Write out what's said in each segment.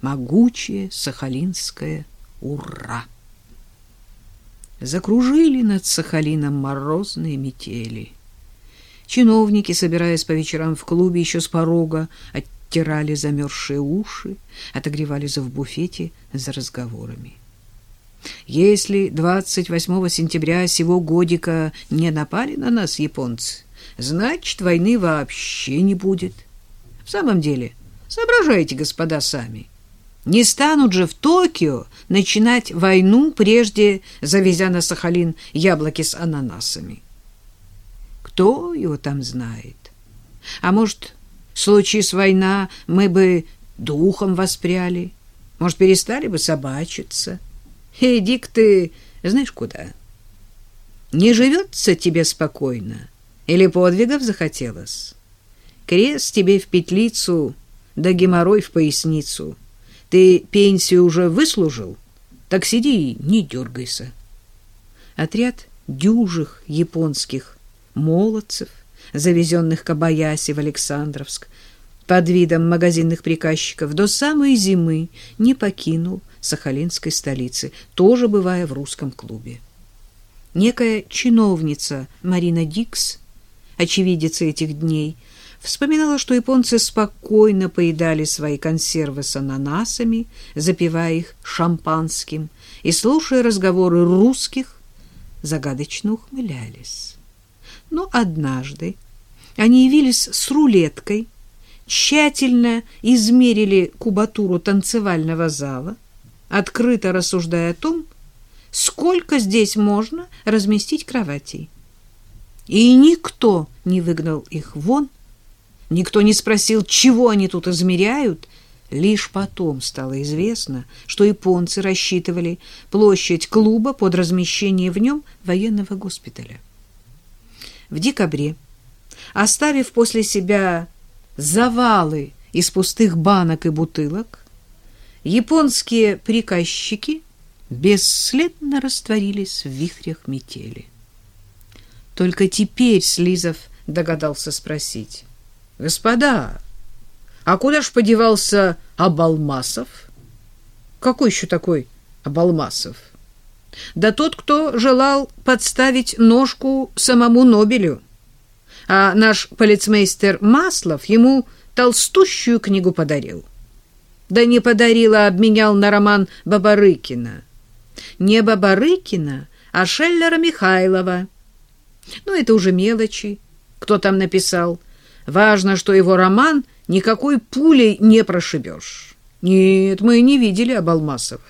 могучее сахалинское «Ура!». Закружили над Сахалином морозные метели. Чиновники, собираясь по вечерам в клубе, еще с порога оттирали замерзшие уши, отогревались в буфете за разговорами. Если 28 сентября сего годика не напали на нас японцы, значит, войны вообще не будет. В самом деле, соображайте, господа, сами. Не станут же в Токио начинать войну, прежде завезя на Сахалин яблоки с ананасами. Кто его там знает? А может, случись война, мы бы духом воспряли, может, перестали бы собачиться. Иди-ка ты, знаешь, куда? Не живется тебе спокойно или подвигов захотелось? Крест тебе в петлицу, да геморрой в поясницу. Ты пенсию уже выслужил? Так сиди и не дергайся. Отряд дюжих японских молодцев, завезенных к Абаясе в Александровск, под видом магазинных приказчиков до самой зимы не покинул сахалинской столицы, тоже бывая в русском клубе. Некая чиновница Марина Дикс, очевидица этих дней, вспоминала, что японцы спокойно поедали свои консервы с ананасами, запивая их шампанским, и, слушая разговоры русских, загадочно ухмылялись. Но однажды они явились с рулеткой, тщательно измерили кубатуру танцевального зала, открыто рассуждая о том, сколько здесь можно разместить кроватей. И никто не выгнал их вон, никто не спросил, чего они тут измеряют. Лишь потом стало известно, что японцы рассчитывали площадь клуба под размещение в нем военного госпиталя в декабре, оставив после себя завалы из пустых банок и бутылок, японские приказчики бесследно растворились в вихрях метели. Только теперь Слизов догадался спросить. — Господа, а куда ж подевался Абалмасов? — Какой еще такой Абалмасов? — да тот, кто желал подставить ножку самому Нобелю. А наш полицмейстер Маслов ему толстущую книгу подарил. Да не подарил, а обменял на роман Бабарыкина. Не Бабарыкина, а Шеллера Михайлова. Ну, это уже мелочи. Кто там написал? Важно, что его роман никакой пулей не прошибешь. Нет, мы не видели Абалмасова.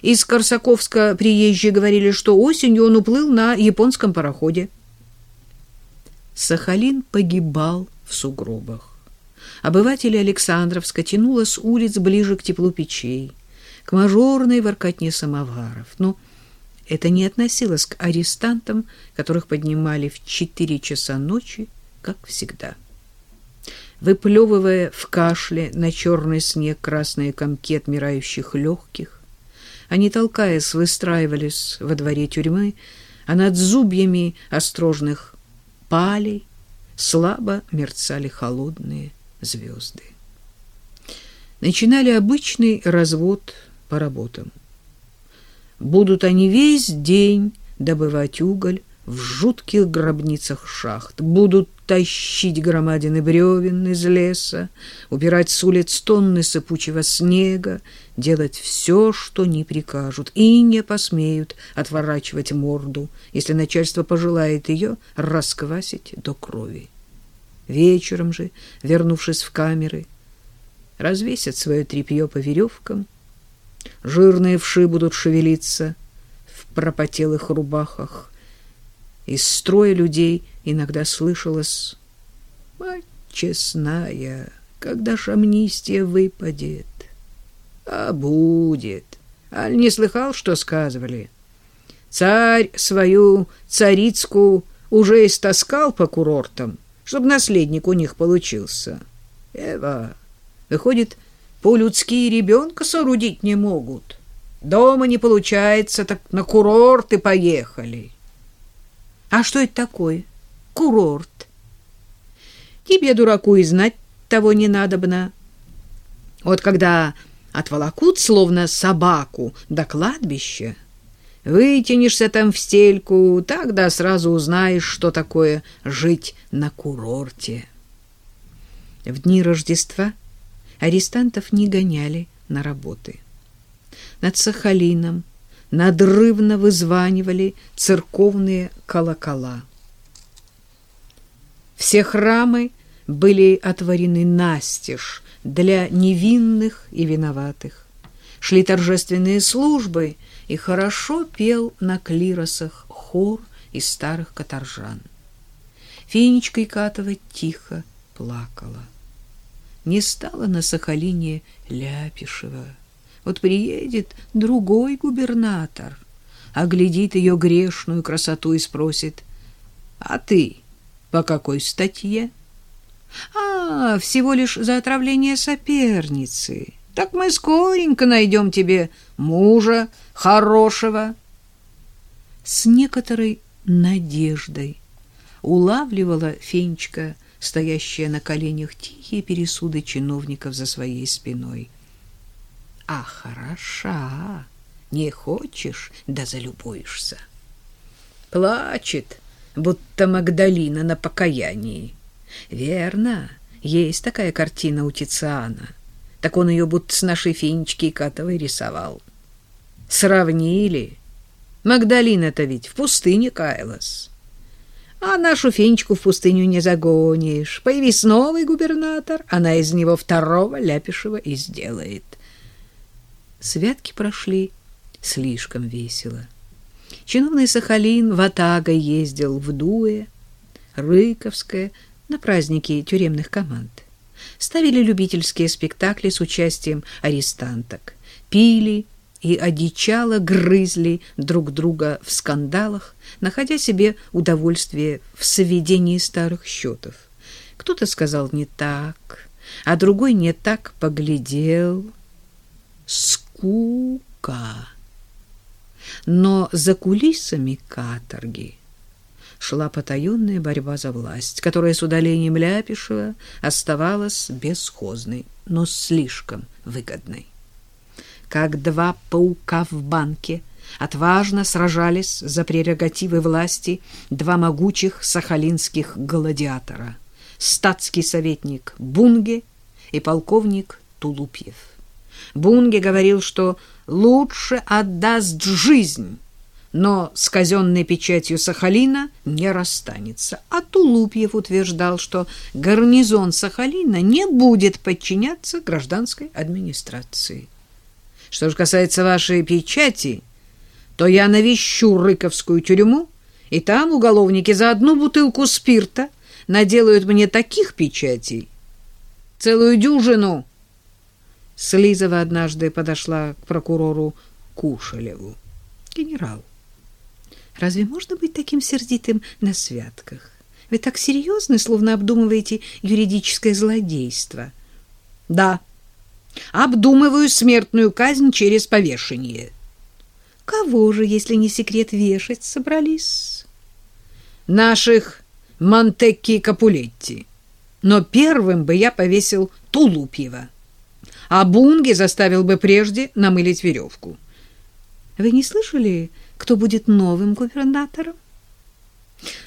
Из Корсаковска приезжие говорили, что осенью он уплыл на японском пароходе. Сахалин погибал в сугробах. Обыватели Александровска тянуло с улиц ближе к теплу печей, к мажорной воркотне самоваров. Но это не относилось к арестантам, которых поднимали в четыре часа ночи, как всегда. Выплевывая в кашле на черный снег красные комки отмирающих легких, они, толкаясь, выстраивались во дворе тюрьмы, а над зубьями острожных палей слабо мерцали холодные звезды. Начинали обычный развод по работам. Будут они весь день добывать уголь в жутких гробницах шахт, будут тащить громадины бревен из леса, убирать с улиц тонны сыпучего снега, делать все, что не прикажут, и не посмеют отворачивать морду, если начальство пожелает ее расквасить до крови. Вечером же, вернувшись в камеры, развесят свое тряпье по веревкам, жирные вши будут шевелиться в пропотелых рубахах, из строя людей иногда слышалось «Мать честная, когда ж амнистия выпадет?» «А будет. Аль не слыхал, что сказывали? Царь свою царицку уже истаскал по курортам, чтобы наследник у них получился. Эва, выходит, по-людски ребенка соорудить не могут. Дома не получается, так на курорты поехали». А что это такое? Курорт. Тебе, дураку, и знать того не надобно. Вот когда отволокут, словно собаку, до кладбища. Вытянешься там в стельку, тогда сразу узнаешь, что такое жить на курорте. В дни Рождества арестантов не гоняли на работы. Над Сахалином надрывно вызванивали церковные колокола. Все храмы были отворены настежь для невинных и виноватых. Шли торжественные службы, и хорошо пел на клиросах хор из старых каторжан. Фенечка Икатова тихо плакала. Не стало на Сахалине Ляпишева. Вот приедет другой губернатор, оглядит ее грешную красоту и спросит, «А ты по какой статье?» «А, всего лишь за отравление соперницы. Так мы скоренько найдем тебе мужа хорошего». С некоторой надеждой улавливала Фенечка, стоящая на коленях, тихие пересуды чиновников за своей спиной. «А хороша! Не хочешь, да залюбуешься!» Плачет, будто Магдалина на покаянии. Верно, есть такая картина у Тициана. Так он ее будто с нашей Финички Катовой рисовал. Сравнили. Магдалина-то ведь в пустыне каялась. А нашу Финичку в пустыню не загонишь. Появись новый губернатор, она из него второго Ляпишева и сделает. Святки прошли слишком весело. Чиновный Сахалин в Атага ездил в Дуэ, Рыковское, на праздники тюремных команд. Ставили любительские спектакли с участием арестанток, пили и одичало грызли друг друга в скандалах, находя себе удовольствие в соведении старых счетов. Кто-то сказал не так, а другой не так поглядел. Скука. Но за кулисами каторги шла потаенная борьба за власть, которая с удалением Ляпишева оставалась бесхозной, но слишком выгодной. Как два паука в банке отважно сражались за прерогативы власти два могучих сахалинских гладиатора — статский советник Бунге и полковник Тулупьев. Бунге говорил, что лучше отдаст жизнь, но с казенной печатью Сахалина не расстанется. А Тулупьев утверждал, что гарнизон Сахалина не будет подчиняться гражданской администрации. Что же касается вашей печати, то я навещу Рыковскую тюрьму, и там уголовники за одну бутылку спирта наделают мне таких печатей, целую дюжину. Слизова однажды подошла к прокурору Кушелеву. Генерал, Разве можно быть таким сердитым на святках? Вы так серьезны, словно обдумываете юридическое злодейство. Да, обдумываю смертную казнь через повешение. Кого же, если не секрет, вешать собрались? Наших Монтекки и Капулетти. Но первым бы я повесил Тулупьева, а Бунги заставил бы прежде намылить веревку. Вы не слышали кто будет новым губернатором?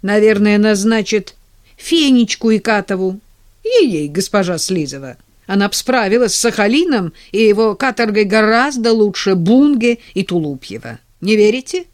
Наверное, назначит Фенечку и Катову. Ей-ей, госпожа Слизова. Она б справилась с Сахалином и его каторгой гораздо лучше Бунге и Тулупьева. Не верите?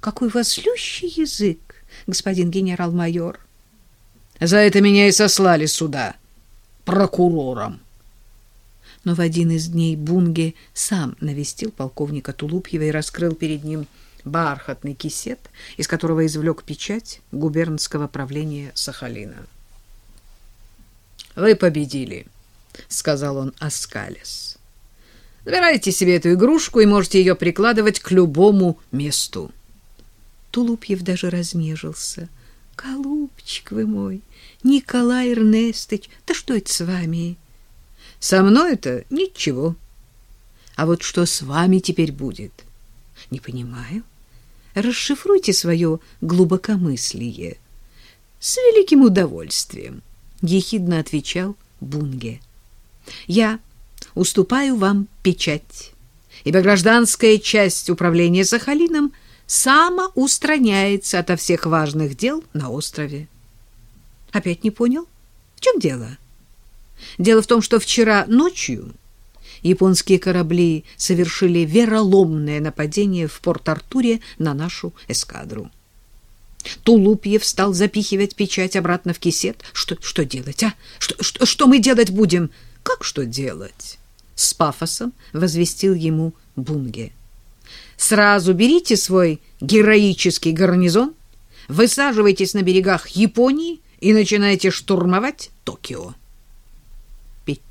Какой у вас лющий язык, господин генерал-майор. За это меня и сослали сюда прокурором но в один из дней Бунге сам навестил полковника Тулупьева и раскрыл перед ним бархатный кисет, из которого извлек печать губернского правления Сахалина. «Вы победили», — сказал он Аскалес. «Забирайте себе эту игрушку и можете ее прикладывать к любому месту». Тулупьев даже разнежился. «Голубчик вы мой, Николай Эрнестыч, да что это с вами?» Со мной это ничего. А вот что с вами теперь будет? Не понимаю. Расшифруйте свое глубокомыслие. С великим удовольствием, ехидно отвечал Бунге. Я уступаю вам печать, ибо гражданская часть управления Сахалином самоустраняется ото всех важных дел на острове. Опять не понял? В чем дело? Дело в том, что вчера ночью японские корабли совершили вероломное нападение в Порт-Артуре на нашу эскадру. Тулупьев стал запихивать печать обратно в кисет. Что, что делать, а? Что, что, что мы делать будем? Как что делать? С пафосом возвестил ему Бунге. Сразу берите свой героический гарнизон, высаживайтесь на берегах Японии и начинайте штурмовать Токио.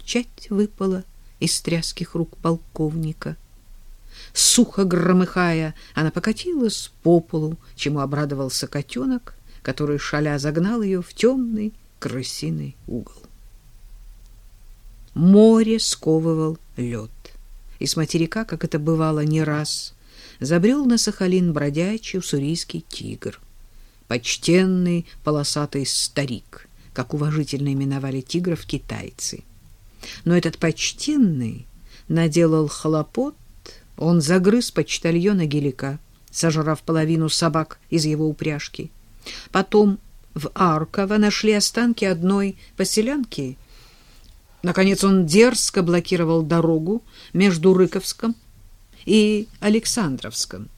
Печать выпала из тряских рук полковника. Сухо громыхая, она покатилась по полу, чему обрадовался котенок, который, шаля, загнал ее в темный крысиный угол. Море сковывал лед. И с материка, как это бывало не раз, забрел на Сахалин бродячий уссурийский тигр. Почтенный полосатый старик, как уважительно именовали тигров китайцы. Но этот почтенный наделал хлопот он загрыз почтальона Гелика, сожрав половину собак из его упряжки. Потом в Арково нашли останки одной поселянки. Наконец он дерзко блокировал дорогу между Рыковском и Александровском.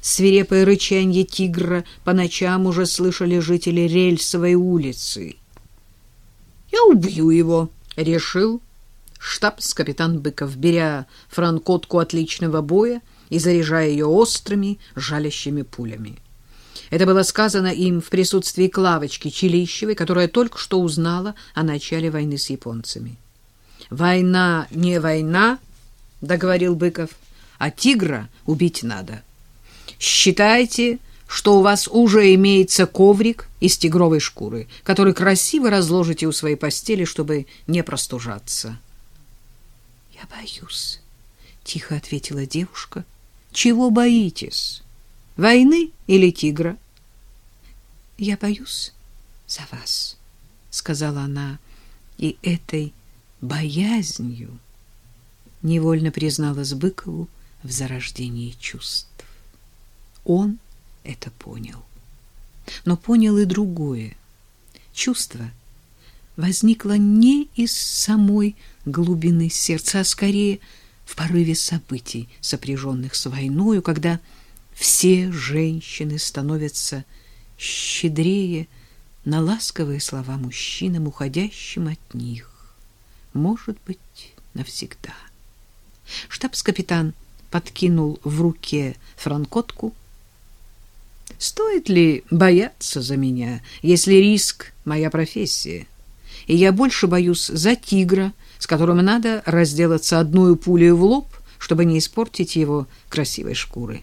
Свирепое рычанье тигра по ночам уже слышали жители Рельсовой улицы. «Я убью его», — решил штабс-капитан Быков, беря франкотку отличного боя и заряжая ее острыми, жалящими пулями. Это было сказано им в присутствии Клавочки Чилищевой, которая только что узнала о начале войны с японцами. «Война не война», — договорил Быков, — «а тигра убить надо. Считайте, что у вас уже имеется коврик из тигровой шкуры, который красиво разложите у своей постели, чтобы не простужаться». Я боюсь, тихо ответила девушка. Чего боитесь? Войны или тигра? Я боюсь за вас, сказала она, и этой боязнью невольно призналась Быкову в зарождении чувств. Он это понял. Но понял и другое. Чувство возникло не из самой глубины сердца, а скорее в порыве событий, сопряженных с войною, когда все женщины становятся щедрее на ласковые слова мужчинам, уходящим от них. Может быть, навсегда. Штабс-капитан подкинул в руке франкотку. Стоит ли бояться за меня, если риск — моя профессия? И я больше боюсь за тигра, с которым надо разделаться одной пулей в лоб, чтобы не испортить его красивой шкуры.